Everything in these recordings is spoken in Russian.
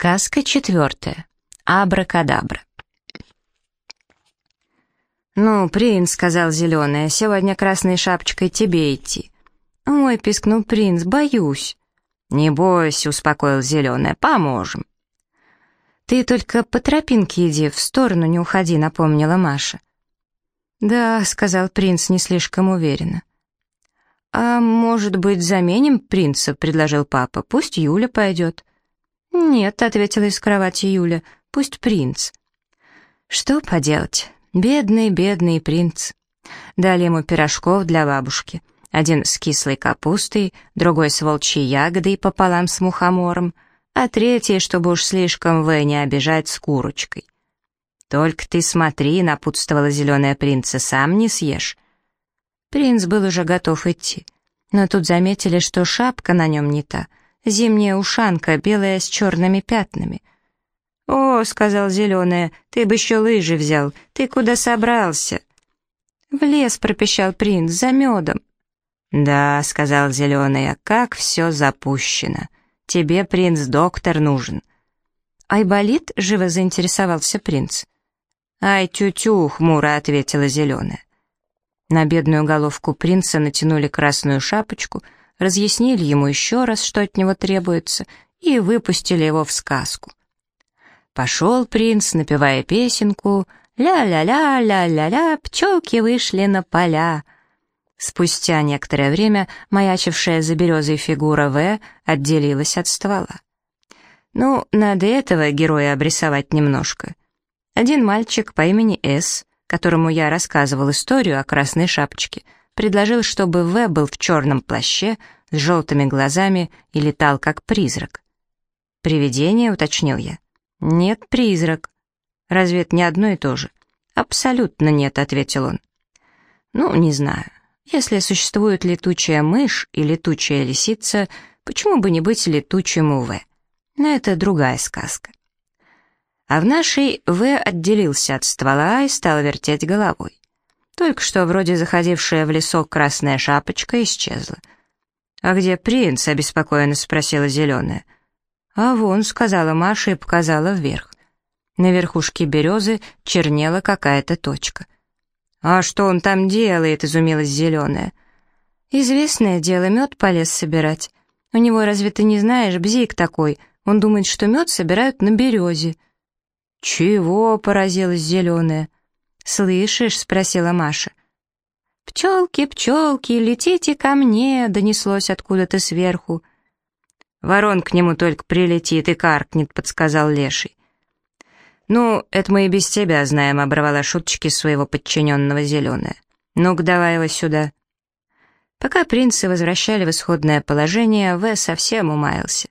Сказка четвертая. Абракадабра. «Ну, принц», — сказал Зеленая, — «сегодня красной шапочкой тебе идти». «Ой», — пискнул принц, — «боюсь». «Не бойся», — успокоил Зеленая, — «поможем». «Ты только по тропинке иди, в сторону не уходи», — напомнила Маша. «Да», — сказал принц не слишком уверенно. «А может быть, заменим принца?» — предложил папа. «Пусть Юля пойдет». «Нет», — ответила из кровати Юля, — «пусть принц». «Что поделать? Бедный, бедный принц». Дали ему пирожков для бабушки. Один с кислой капустой, другой с волчьей ягодой пополам с мухомором, а третий, чтобы уж слишком В не обижать, с курочкой. «Только ты смотри», — напутствовала зеленая принца, — «сам не съешь». Принц был уже готов идти, но тут заметили, что шапка на нем не та — зимняя ушанка, белая с черными пятнами. «О», — сказал Зеленая, — «ты бы еще лыжи взял, ты куда собрался?» «В лес», — пропищал принц, — «за медом». «Да», — сказал Зеленая, — «как все запущено. Тебе, принц, доктор нужен». «Айболит?» — живо заинтересовался принц. «Ай, тю-тю», — хмуро ответила Зеленая. На бедную головку принца натянули красную шапочку — разъяснили ему еще раз, что от него требуется, и выпустили его в сказку. Пошел принц, напевая песенку «Ля-ля-ля-ля-ля-ля, пчелки вышли на поля». Спустя некоторое время маячившая за березой фигура В отделилась от ствола. Ну, надо этого героя обрисовать немножко. Один мальчик по имени С, которому я рассказывал историю о красной шапочке — предложил, чтобы В был в черном плаще с желтыми глазами и летал как призрак. «Привидение», — уточнил я. «Нет, призрак». «Разве это не одно и то же?» «Абсолютно нет», — ответил он. «Ну, не знаю. Если существует летучая мышь и летучая лисица, почему бы не быть летучему В? Но это другая сказка». А в нашей В отделился от ствола и стал вертеть головой. Только что вроде заходившая в лесок красная шапочка исчезла. «А где принц?» — обеспокоенно спросила зеленая. «А вон», — сказала Маша и показала вверх. На верхушке березы чернела какая-то точка. «А что он там делает?» — изумилась зеленая. «Известное дело, мед полез собирать. У него разве ты не знаешь, бзик такой, он думает, что мед собирают на березе». «Чего?» — поразилась зеленая. «Слышишь?» — спросила Маша. «Пчелки, пчелки, летите ко мне!» — донеслось откуда-то сверху. «Ворон к нему только прилетит и каркнет», — подсказал Леший. «Ну, это мы и без тебя знаем», — оборвала шуточки своего подчиненного зеленая. «Ну-ка, давай его сюда». Пока принцы возвращали в исходное положение, В совсем умаялся.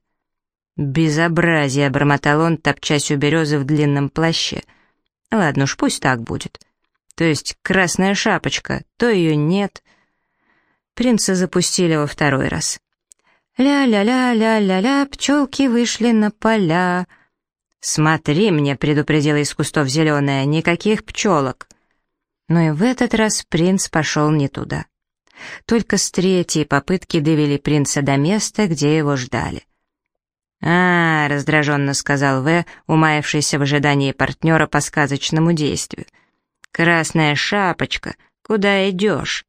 «Безобразие!» — бормотал он, топчась у березы в длинном плаще. «Ладно уж, пусть так будет то есть красная шапочка, то ее нет. Принца запустили во второй раз. «Ля-ля-ля-ля-ля-ля, пчелки вышли на поля». «Смотри мне», — предупредила из кустов зеленая, — «никаких пчелок». Но и в этот раз принц пошел не туда. Только с третьей попытки довели принца до места, где его ждали. «А, — раздраженно сказал В, умаявшийся в ожидании партнера по сказочному действию, — «Красная шапочка, куда идешь?»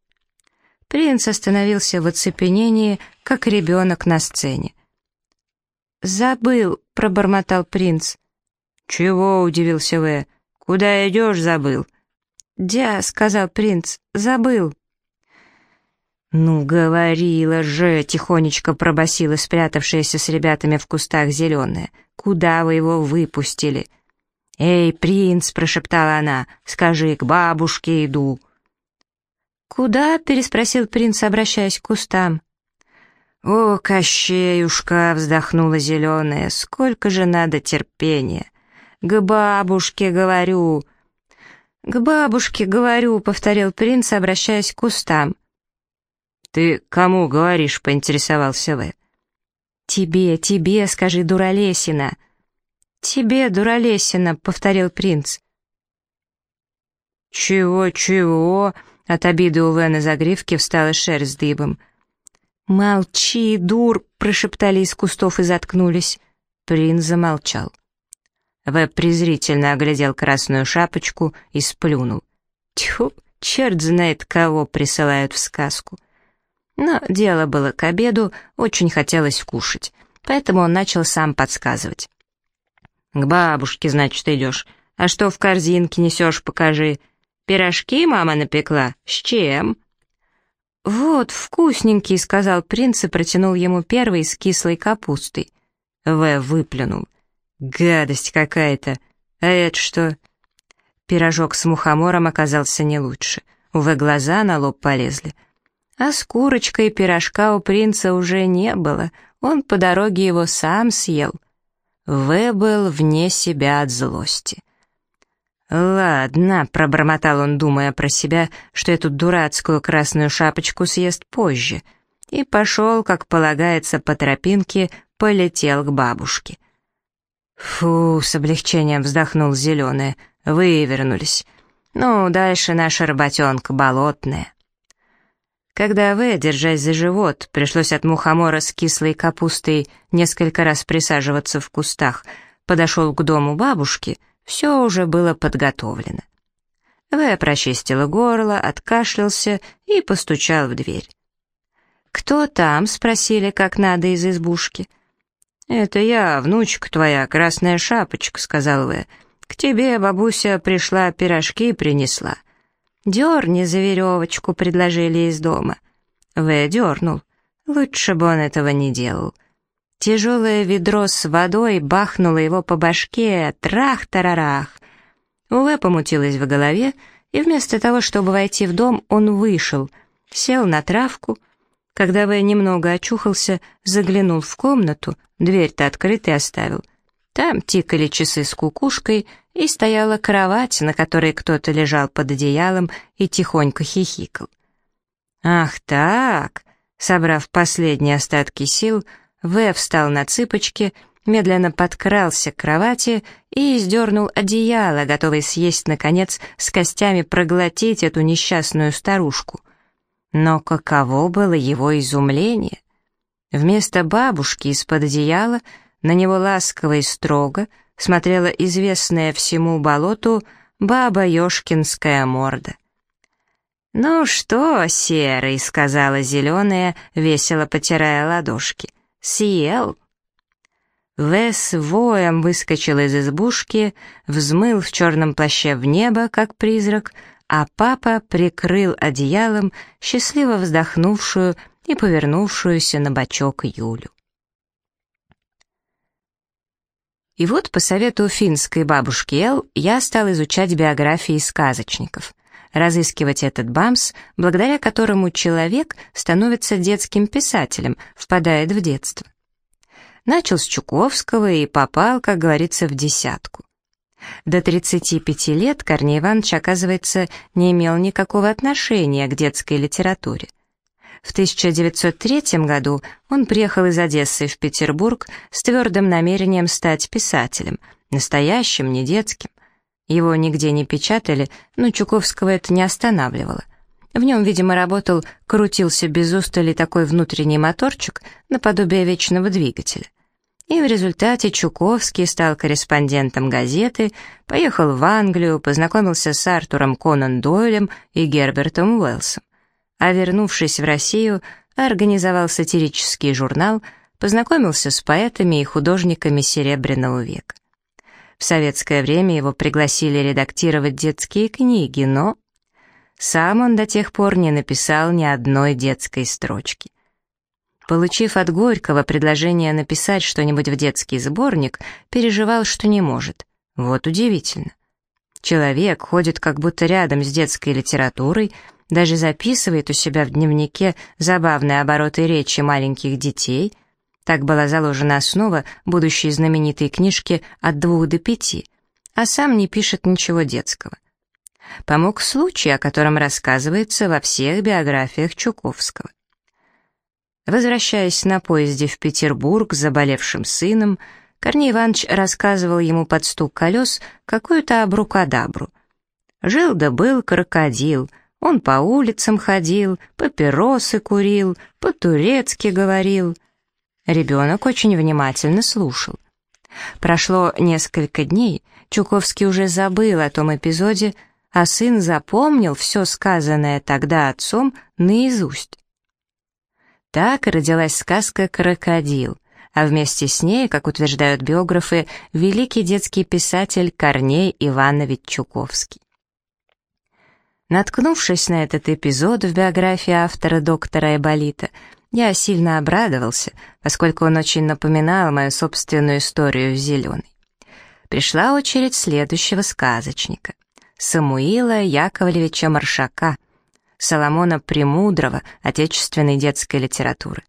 Принц остановился в оцепенении, как ребенок на сцене. «Забыл», — пробормотал принц. «Чего?» — удивился В. «Куда идешь, забыл?» «Дя», — сказал принц, — «забыл». «Ну, говорила же!» — тихонечко пробасила спрятавшаяся с ребятами в кустах зеленая. «Куда вы его выпустили?» «Эй, принц!» — прошептала она. «Скажи, к бабушке иду». «Куда?» — переспросил принц, обращаясь к кустам. «О, Кощеюшка!» — вздохнула зеленая. «Сколько же надо терпения!» «К бабушке, говорю!» «К бабушке, говорю!» — повторил принц, обращаясь к кустам. «Ты кому говоришь?» — поинтересовался Вэ. «Тебе, тебе, скажи, дуралесина!» «Тебе, дуралесина», — повторил принц. «Чего-чего?» — от обиды у Вена загривки встала шерсть дыбом. «Молчи, дур!» — прошептали из кустов и заткнулись. принц замолчал. В презрительно оглядел красную шапочку и сплюнул. Тьфу, черт знает, кого присылают в сказку. Но дело было к обеду, очень хотелось кушать, поэтому он начал сам подсказывать. «К бабушке, значит, идешь. А что в корзинке несешь, покажи. Пирожки мама напекла? С чем?» «Вот, вкусненький», — сказал принц и протянул ему первый с кислой капустой. В выплюнул. «Гадость какая-то! А это что?» Пирожок с мухомором оказался не лучше. Увы, глаза на лоб полезли. А с курочкой пирожка у принца уже не было, он по дороге его сам съел. В был вне себя от злости. «Ладно», — пробормотал он, думая про себя, что эту дурацкую красную шапочку съест позже, и пошел, как полагается, по тропинке, полетел к бабушке. «Фу», — с облегчением вздохнул зеленая, — «вывернулись. Ну, дальше наша работенка болотная». Когда В, держась за живот, пришлось от мухомора с кислой капустой несколько раз присаживаться в кустах, подошел к дому бабушки — все уже было подготовлено. В прочистила горло, откашлялся и постучал в дверь. «Кто там?» — спросили, как надо из избушки. «Это я, внучка твоя, красная шапочка», — сказал В. «К тебе бабуся пришла, пирожки принесла». «Дерни за веревочку», — предложили из дома. В дернул. Лучше бы он этого не делал. Тяжелое ведро с водой бахнуло его по башке, трах-тарарах. Уве помутилось в голове, и вместо того, чтобы войти в дом, он вышел, сел на травку. Когда Вэ немного очухался, заглянул в комнату, дверь-то открытой оставил. Там тикали часы с кукушкой, и стояла кровать, на которой кто-то лежал под одеялом и тихонько хихикал. «Ах так!» Собрав последние остатки сил, в встал на цыпочки, медленно подкрался к кровати и издернул одеяло, готовый съесть, наконец, с костями проглотить эту несчастную старушку. Но каково было его изумление! Вместо бабушки из-под одеяла на него ласково и строго смотрела известная всему болоту баба Ёшкинская морда. «Ну что, серый», — сказала зеленая, весело потирая ладошки, съел». Вес воем выскочил из избушки, взмыл в черном плаще в небо, как призрак, а папа прикрыл одеялом счастливо вздохнувшую и повернувшуюся на бочок Юлю. И вот по совету финской бабушки Эл я стал изучать биографии сказочников разыскивать этот бамс, благодаря которому человек становится детским писателем, впадает в детство. Начал с Чуковского и попал, как говорится, в десятку. До 35 лет Корней Иванович, оказывается, не имел никакого отношения к детской литературе. В 1903 году он приехал из Одессы в Петербург с твердым намерением стать писателем, настоящим, не детским. Его нигде не печатали, но Чуковского это не останавливало. В нем, видимо, работал, крутился без устали такой внутренний моторчик наподобие вечного двигателя. И в результате Чуковский стал корреспондентом газеты, поехал в Англию, познакомился с Артуром Конан Дойлем и Гербертом Уэллсом. А вернувшись в Россию, организовал сатирический журнал, познакомился с поэтами и художниками Серебряного века. В советское время его пригласили редактировать детские книги, но сам он до тех пор не написал ни одной детской строчки. Получив от Горького предложение написать что-нибудь в детский сборник, переживал, что не может. Вот удивительно. Человек ходит как будто рядом с детской литературой, даже записывает у себя в дневнике забавные обороты речи маленьких детей — так была заложена основа будущей знаменитой книжки «От двух до пяти», а сам не пишет ничего детского. Помог случай, о котором рассказывается во всех биографиях Чуковского. Возвращаясь на поезде в Петербург с заболевшим сыном, Корней Иванович рассказывал ему под стук колес какую-то абрукадабру. Жил да был крокодил, он по улицам ходил, папиросы курил, по-турецки говорил — Ребенок очень внимательно слушал. Прошло несколько дней, Чуковский уже забыл о том эпизоде, а сын запомнил все сказанное тогда отцом наизусть. Так родилась сказка «Крокодил», а вместе с ней, как утверждают биографы, великий детский писатель Корней Иванович Чуковский. Наткнувшись на этот эпизод в биографии автора доктора Эболита, я сильно обрадовался, поскольку он очень напоминал мою собственную историю в «Зеленой». Пришла очередь следующего сказочника — Самуила Яковлевича Маршака, Соломона Премудрого отечественной детской литературы.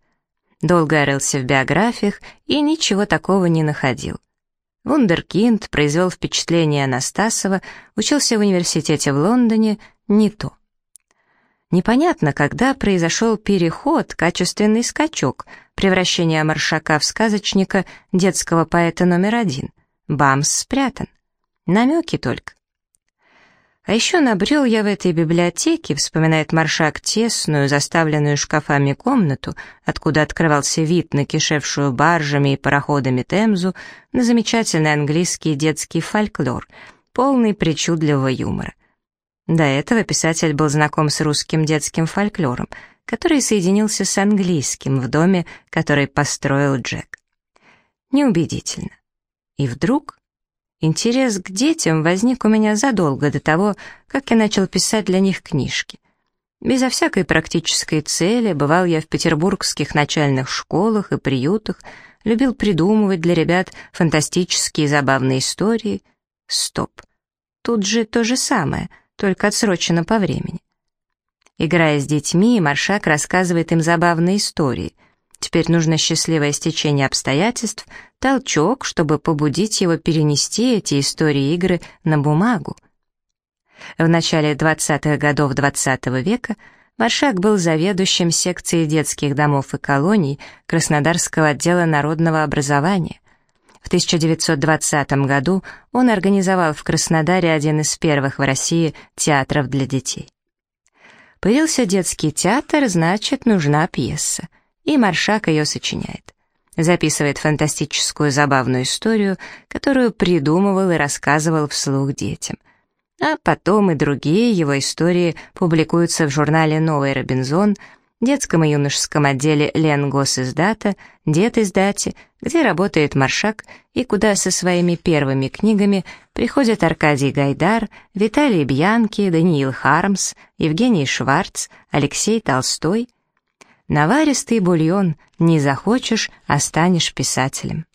Долго рылся в биографиях и ничего такого не находил. Вундеркинд произвел впечатление Анастасова, учился в университете в Лондоне, не то. Непонятно, когда произошел переход, качественный скачок, превращение Маршака в сказочника детского поэта номер один. Бамс спрятан. Намеки только. А еще набрел я в этой библиотеке, вспоминает Маршак, тесную, заставленную шкафами комнату, откуда открывался вид на кишевшую баржами и пароходами Темзу, на замечательный английский детский фольклор, полный причудливого юмора. До этого писатель был знаком с русским детским фольклором, который соединился с английским в доме, который построил Джек. Неубедительно. И вдруг интерес к детям возник у меня задолго до того, как я начал писать для них книжки. Безо всякой практической цели бывал я в петербургских начальных школах и приютах, любил придумывать для ребят фантастические забавные истории. Стоп. Тут же то же самое — только отсрочено по времени. Играя с детьми, Маршак рассказывает им забавные истории. Теперь нужно счастливое стечение обстоятельств, толчок, чтобы побудить его перенести эти истории игры на бумагу. В начале 20-х годов XX -го века Маршак был заведующим секцией детских домов и колоний Краснодарского отдела народного образования. В 1920 году он организовал в Краснодаре один из первых в России театров для детей. Появился детский театр, значит, нужна пьеса. И Маршак ее сочиняет. Записывает фантастическую забавную историю, которую придумывал и рассказывал вслух детям. А потом и другие его истории публикуются в журнале «Новый Робинзон», детском и юношеском отделе Ленгосиздата, Детиздате, где работает Маршак и куда со своими первыми книгами приходят Аркадий Гайдар, Виталий Бьянки, Даниил Хармс, Евгений Шварц, Алексей Толстой. Наваристый бульон, не захочешь, а писателем.